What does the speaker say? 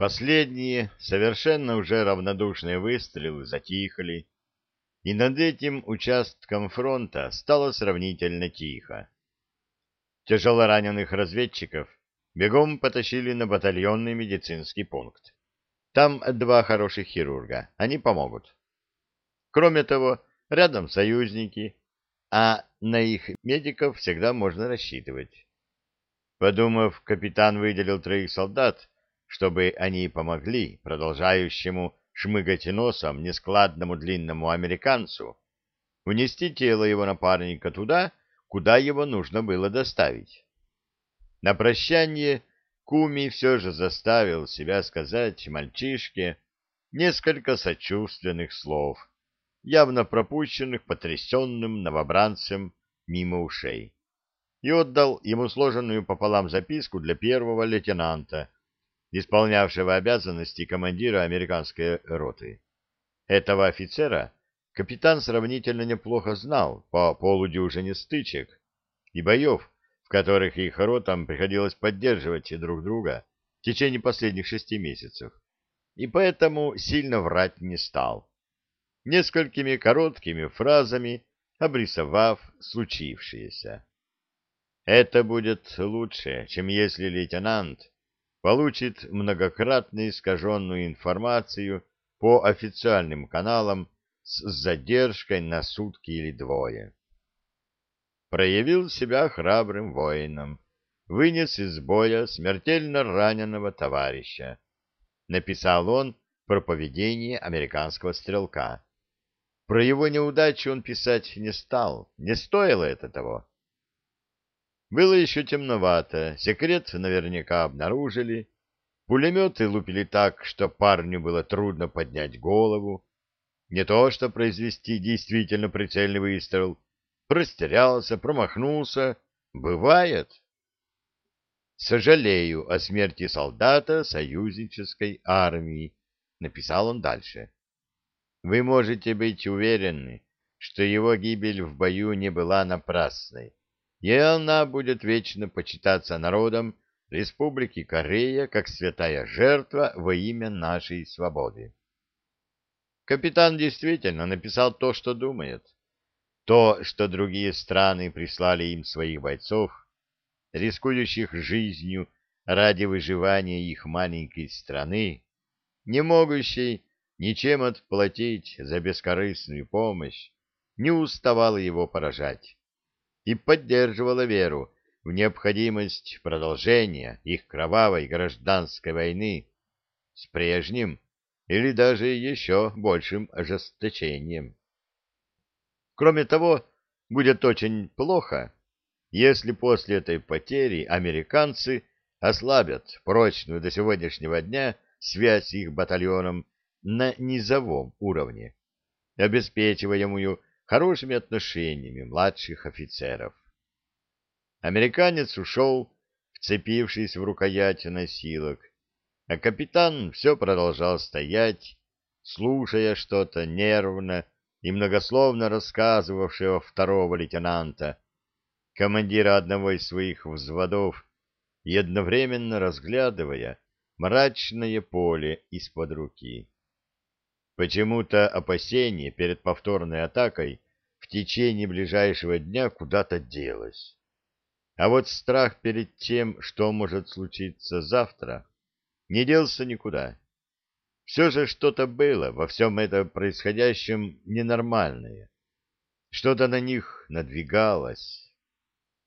Последние, совершенно уже равнодушные выстрелы затихли, и над этим участком фронта стало сравнительно тихо. Тяжелораненых разведчиков бегом потащили на батальонный медицинский пункт. Там два хороших хирурга, они помогут. Кроме того, рядом союзники, а на их медиков всегда можно рассчитывать. Подумав, капитан выделил троих солдат, чтобы они помогли продолжающему шмыгать носом нескладному длинному американцу унести тело его напарника туда, куда его нужно было доставить. На прощание Куми все же заставил себя сказать мальчишке несколько сочувственных слов, явно пропущенных потрясенным новобранцем мимо ушей, и отдал ему сложенную пополам записку для первого лейтенанта, исполнявшего обязанности командира американской роты. Этого офицера капитан сравнительно неплохо знал по полудюжине стычек и боев, в которых их ротам приходилось поддерживать друг друга в течение последних шести месяцев, и поэтому сильно врать не стал, несколькими короткими фразами обрисовав случившееся. Это будет лучше, чем если лейтенант получит многократно искаженную информацию по официальным каналам с задержкой на сутки или двое. Проявил себя храбрым воином, вынес из боя смертельно раненого товарища. Написал он про поведение американского стрелка. Про его неудачу он писать не стал, не стоило это того. Было еще темновато, секрет наверняка обнаружили. Пулеметы лупили так, что парню было трудно поднять голову. Не то что произвести действительно прицельный выстрел. Простерялся, промахнулся. Бывает. «Сожалею о смерти солдата союзнической армии», — написал он дальше. «Вы можете быть уверены, что его гибель в бою не была напрасной и она будет вечно почитаться народом Республики Корея как святая жертва во имя нашей свободы. Капитан действительно написал то, что думает. То, что другие страны прислали им своих бойцов, рискующих жизнью ради выживания их маленькой страны, не могущей ничем отплатить за бескорыстную помощь, не уставало его поражать и поддерживала веру в необходимость продолжения их кровавой гражданской войны с прежним или даже еще большим ожесточением. Кроме того, будет очень плохо, если после этой потери американцы ослабят прочную до сегодняшнего дня связь с их батальоном на низовом уровне, обеспечиваемую хорошими отношениями младших офицеров. Американец ушел, вцепившись в рукоять носилок, а капитан все продолжал стоять, слушая что-то нервно и многословно рассказывавшего второго лейтенанта, командира одного из своих взводов, и одновременно разглядывая мрачное поле из-под руки. Почему-то опасение перед повторной атакой в течение ближайшего дня куда-то делось. А вот страх перед тем, что может случиться завтра, не делся никуда. Все же что-то было во всем этом происходящем ненормальное. Что-то на них надвигалось.